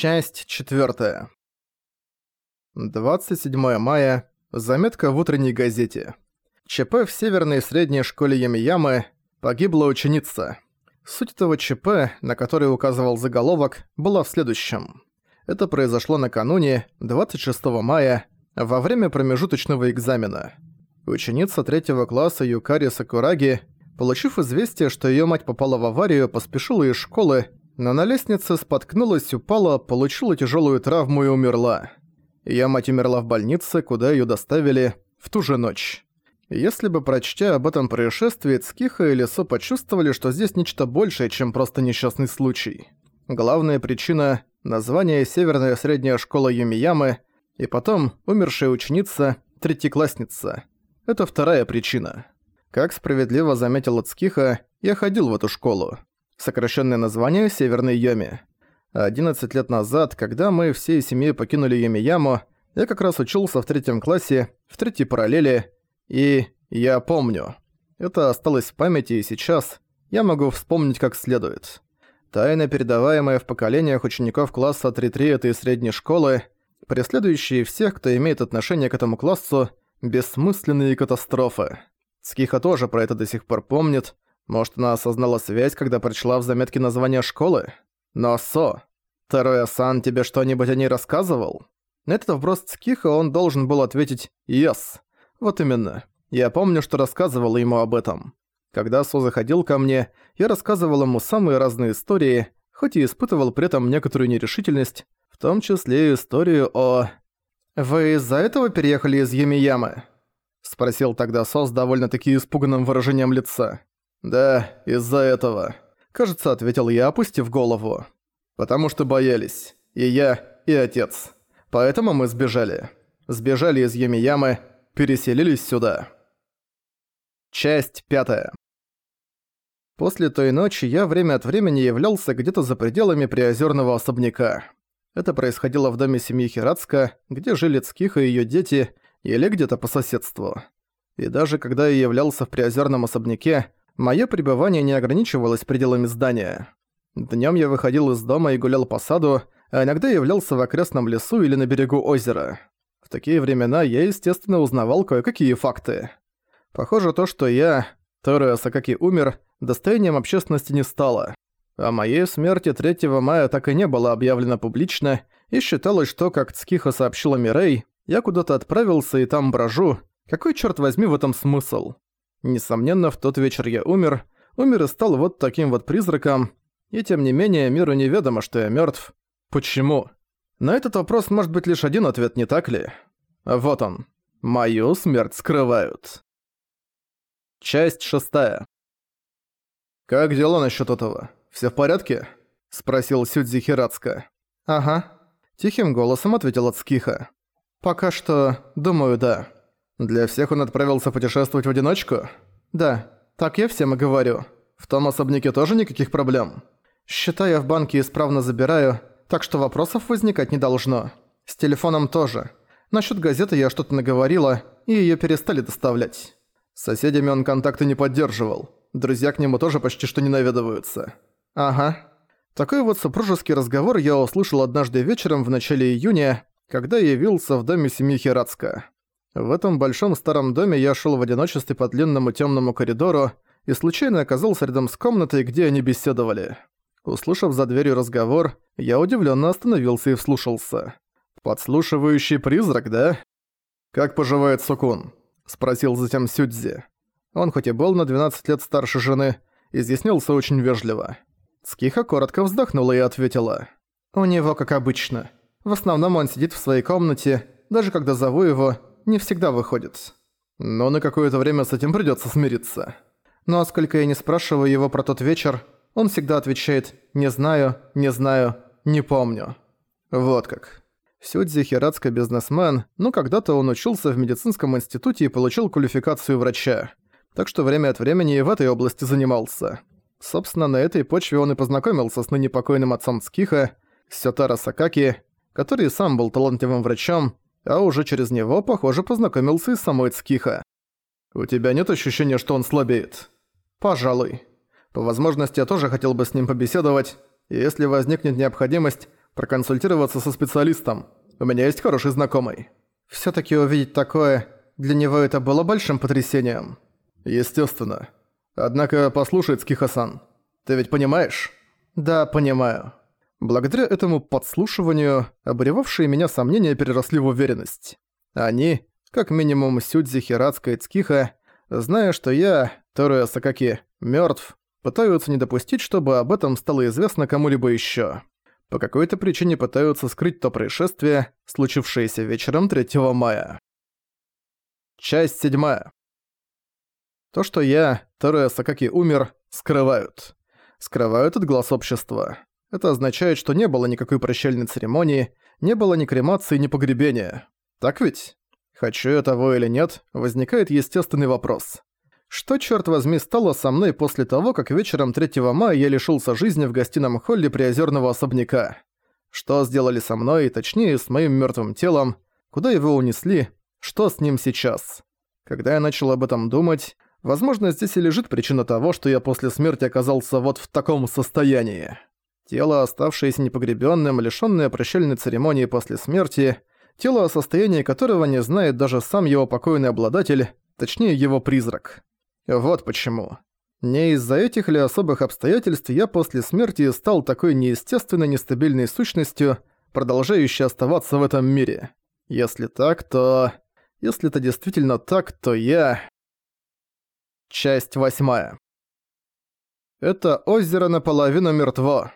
Часть 4. 27 мая. Заметка в утренней газете. ЧП в северной и средней школе Ямиямы. Погибла ученица. Суть этого ЧП, на который указывал заголовок, была в следующем. Это произошло накануне, 26 мая, во время промежуточного экзамена. Ученица третьего класса Юкари Сакураги, получив известие, что её мать попала в аварию, поспешила из школы, но на лестнице споткнулась, упала, получила тяжелую травму и умерла. Её мать умерла в больнице, куда её доставили в ту же ночь. Если бы, прочтя об этом происшествии, Цкиха и Лесо почувствовали, что здесь нечто большее, чем просто несчастный случай. Главная причина – название Северная средняя школа Юмиямы, и потом умершая ученица, третьеклассница. Это вторая причина. Как справедливо заметила Цкиха, я ходил в эту школу. Сокращенное название Северной Йоми. 11 лет назад, когда мы всей семьей покинули Йоми-Яму, я как раз учился в третьем классе, в третьей параллели, и я помню. Это осталось в памяти, и сейчас я могу вспомнить как следует. Тайна, передаваемая в поколениях учеников класса 3-3 этой средней школы, преследующие всех, кто имеет отношение к этому классу, бессмысленные катастрофы. Скиха тоже про это до сих пор помнит, может, она осознала связь, когда прочла в заметке название школы? Но Со, Таруя-сан тебе что-нибудь о ней рассказывал? На этот вопрос Цкиха он должен был ответить «Yes». Вот именно. Я помню, что рассказывал ему об этом. Когда Со заходил ко мне, я рассказывал ему самые разные истории, хоть и испытывал при этом некоторую нерешительность, в том числе историю о... «Вы из-за этого переехали из Юмиямы?» — спросил тогда Со с довольно-таки испуганным выражением лица. «Да, из-за этого», — кажется, ответил я, опустив голову. «Потому что боялись. И я, и отец. Поэтому мы сбежали. Сбежали из Юмиямы, переселились сюда». Часть пятая. После той ночи я время от времени являлся где-то за пределами приозерного особняка. Это происходило в доме семьи Хирацка, где жили Цкиха и её дети, или где-то по соседству. И даже когда я являлся в приозерном особняке, Моё пребывание не ограничивалось пределами здания. Днём я выходил из дома и гулял по саду, а иногда являлся в окрестном лесу или на берегу озера. В такие времена я, естественно, узнавал кое-какие факты. Похоже, то, что я, Торо Сакаки умер, достоянием общественности не стало. О моей смерти 3 мая так и не было объявлено публично, и считалось, что, как Цкиха сообщила Мирей, я куда-то отправился и там брожу. Какой, чёрт возьми, в этом смысл? Несомненно, в тот вечер я умер, умер и стал вот таким вот призраком, и тем не менее миру неведомо, что я мертв. Почему? На этот вопрос может быть лишь один ответ, не так ли? Вот он. Мою смерть скрывают. Часть шестая. «Как дела насчет этого? Все в порядке?» — спросил Сюдзи Хирацка. «Ага», — тихим голосом ответила Цкиха. «Пока что, думаю, да». Для всех он отправился путешествовать в одиночку? Да, так я всем и говорю. В том особняке тоже никаких проблем. Счета я в банке исправно забираю, так что вопросов возникать не должно. С телефоном тоже. Насчет газеты я что-то наговорила, и ее перестали доставлять. С соседями он контакты не поддерживал. Друзья к нему тоже почти что не наведываются. Ага. Такой вот супружеский разговор я услышал однажды вечером в начале июня, когда явился в доме семьи Херацка. В этом большом старом доме я шел в одиночестве по длинному темному коридору и случайно оказался рядом с комнатой, где они беседовали. Услышав за дверью разговор, я удивленно остановился и вслушался. «Подслушивающий призрак, да?» «Как поживает Сукун?» – спросил затем Сюдзи. Он хоть и был на 12 лет старше жены, изъяснился очень вежливо. Скиха коротко вздохнула и ответила. «У него как обычно. В основном он сидит в своей комнате, даже когда зову его, не всегда выходит. Но на какое-то время с этим придётся смириться. Но сколько я не спрашиваю его про тот вечер, он всегда отвечает «не знаю, не знаю, не помню». Вот как. Сюдзи Хирацка бизнесмен, но когда-то он учился в медицинском институте и получил квалификацию врача. Так что время от времени и в этой области занимался. Собственно, на этой почве он и познакомился с ныне покойным отцом Цкиха, Сётара Сакаки, который сам был талантливым врачом, а уже через него, похоже, познакомился и самой Цкиха. «У тебя нет ощущения, что он слабеет?» «Пожалуй. По возможности я тоже хотел бы с ним побеседовать, если возникнет необходимость, Проконсультироваться со специалистом. У меня есть хороший знакомый. Всё-таки увидеть такое, для него это было большим потрясением. Естественно. Однако послушай, Цкиха-сан, ты ведь понимаешь? Да, понимаю. Благодаря этому подслушиванию, обуревавшие меня сомнения переросли в уверенность. Они, как минимум Сюдзи, Хирацка и Цкиха, зная, что я, Торуя Сакаки, мёртв, пытаются не допустить, чтобы об этом стало известно кому-либо ещё. По какой-то причине пытаются скрыть то происшествие, случившееся вечером 3 мая. Часть 7. То, что я, Торуя Сакаки, умер, скрывают. Скрывают от глаз общества. Это означает, что не было никакой прощальной церемонии, не было ни кремации, ни погребения. Так ведь? Хочу я того или нет, возникает естественный вопрос. Что, черт возьми, стало со мной после того, как вечером 3 мая я лишился жизни в гостином холле приозерного особняка? Что сделали со мной, точнее, с моим мертвым телом? Куда его унесли? Что с ним сейчас? Когда я начал об этом думать, возможно, здесь и лежит причина того, что я после смерти оказался вот в таком состоянии. Тело, оставшееся непогребенным, лишённое прощальной церемонии после смерти, тело, о состоянии которого не знает даже сам его покойный обладатель, точнее его призрак. Вот почему. Не из-за этих ли особых обстоятельств я после смерти стал такой неестественно нестабильной сущностью, продолжающей оставаться в этом мире. Если так, то... Если это действительно так, то я... Часть восьмая. Это озеро наполовину мертво.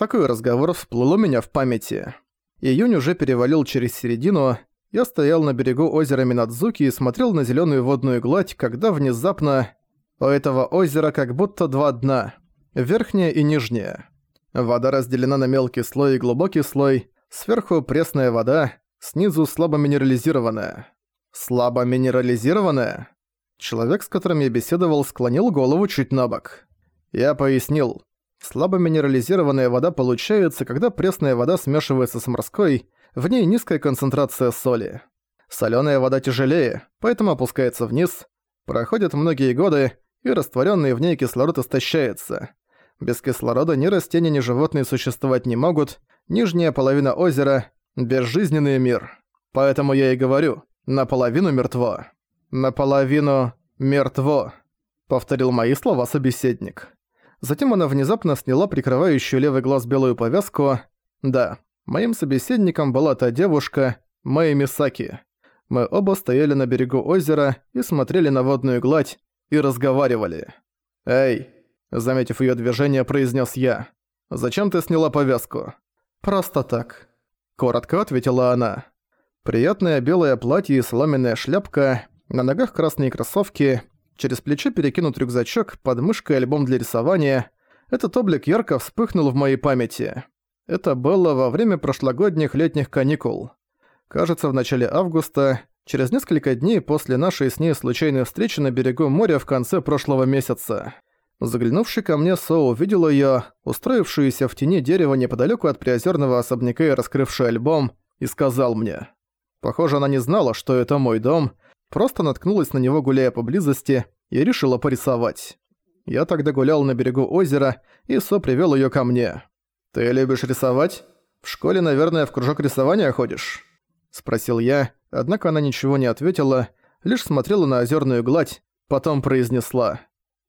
Такой разговор всплыл у меня в памяти. Июнь уже перевалил через середину, я стоял на берегу озера Минадзуки и смотрел на зеленую водную гладь, когда внезапно... У этого озера как будто два дна. Верхнее и нижнее. Вода разделена на мелкий слой и глубокий слой, сверху пресная вода, снизу слабо минерализированная. Слабо минерализированная? Человек, с которым я беседовал, склонил голову чуть на бок. Я пояснил. Слабо минерализированная вода получается, когда пресная вода смешивается с морской, в ней низкая концентрация соли. Солёная вода тяжелее, поэтому опускается вниз. Проходят многие годы, и растворенный в ней кислород истощается. Без кислорода ни растения, ни животные существовать не могут. Нижняя половина озера – безжизненный мир. Поэтому я и говорю, наполовину мертво. Наполовину мертво, повторил мои слова собеседник. Затем она внезапно сняла прикрывающую левый глаз белую повязку. Да, моим собеседником была та девушка, Мэй Мисаки. Мы оба стояли на берегу озера и смотрели на водную гладь и разговаривали. «Эй!» – заметив её движение, произнес я. «Зачем ты сняла повязку?» «Просто так», – коротко ответила она. Приятное белое платье и соломенная шляпка, на ногах красные кроссовки, Через плечо перекинут рюкзачок, под мышкой альбом для рисования. Этот облик ярко вспыхнул в моей памяти. Это было во время прошлогодних летних каникул. Кажется, в начале августа, через несколько дней после нашей с ней случайной встречи на берегу моря в конце прошлого месяца. Заглянувший ко мне Со увидел её, устроившуюся в тени дерева неподалёку от приозерного особняка и раскрывший альбом, и сказал мне. Похоже, она не знала, что это мой дом, Просто наткнулась на него, гуляя поблизости, и решила порисовать. Я тогда гулял на берегу озера, и Со привёл её ко мне. «Ты любишь рисовать? В школе, наверное, в кружок рисования ходишь?» Спросил я, однако она ничего не ответила, лишь смотрела на озерную гладь, потом произнесла.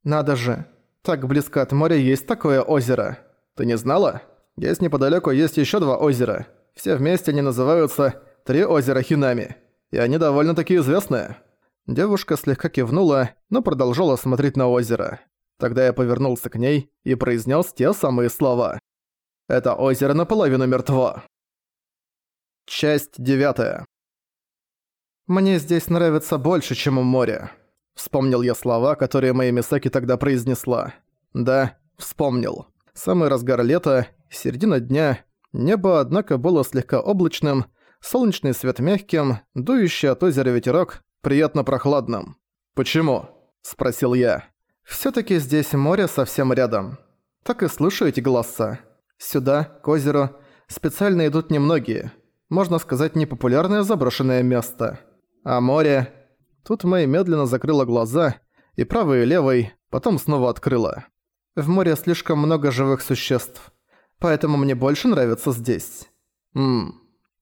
«Надо же, так близко от моря есть такое озеро. Ты не знала? Здесь неподалёку есть ещё два озера. Все вместе они называются «Три озера Хинами» и они довольно-таки известны». Девушка слегка кивнула, но продолжала смотреть на озеро. Тогда я повернулся к ней и произнес те самые слова. «Это озеро наполовину мертво». Часть девятая. «Мне здесь нравится больше, чем у моря». Вспомнил я слова, которые моя Мисаки тогда произнесла. Да, вспомнил. Самый разгар лета, середина дня. Небо, однако, было слегка облачным, солнечный свет мягким, дующий от озера ветерок приятно прохладным. «Почему?» – спросил я. «Всё-таки здесь море совсем рядом. Так и слышу эти голоса. Сюда, к озеру, специально идут немногие. Можно сказать, непопулярное заброшенное место. А море... Тут Мэй медленно закрыла глаза, и правой и левой, потом снова открыла. В море слишком много живых существ, поэтому мне больше нравится здесь. Ммм.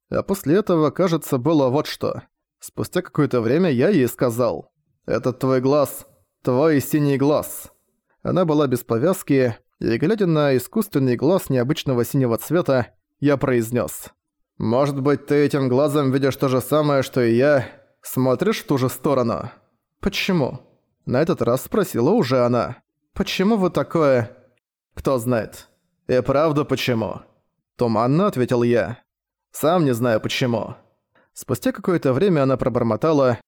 А после этого, кажется, было вот что. Спустя какое-то время я ей сказал. «Это твой глаз. Твой синий глаз». Она была без повязки, и, глядя на искусственный глаз необычного синего цвета, я произнес: «Может быть, ты этим глазом видишь то же самое, что и я, смотришь в ту же сторону?» «Почему?» На этот раз спросила уже она. «Почему вы такое...» «Кто знает. И правда почему?» Туманно ответил я. «Сам не знаю почему». Спустя какое-то время она пробормотала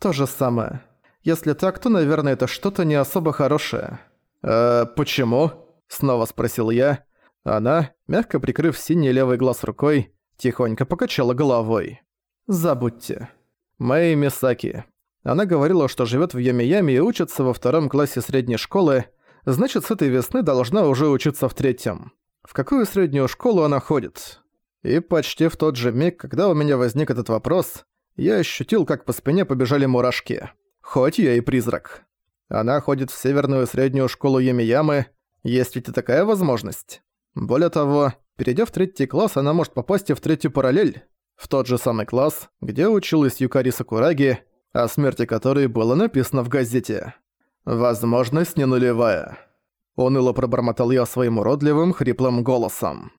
«То же самое. Если так, то, наверное, это что-то не особо хорошее». «Э, почему?» – снова спросил я. Она, мягко прикрыв синий левый глаз рукой, тихонько покачала головой. «Забудьте». Мэй Мисаки. Она говорила, что живет в Ямияме и учится во втором классе средней школы, значит, с этой весны должна уже учиться в третьем. В какую среднюю школу она ходит? И почти в тот же миг, когда у меня возник этот вопрос, я ощутил, как по спине побежали мурашки. Хоть я и призрак. Она ходит в северную среднюю школу Ямиямы, есть ведь и такая возможность. Более того, перейдя в третий класс, она может попасть и в третью параллель, в тот же самый класс, где училась Юкари Сакураги, о смерти которой было написано в газете. «Возможность не нулевая». Уныло пробормотал я своим уродливым, хриплым голосом.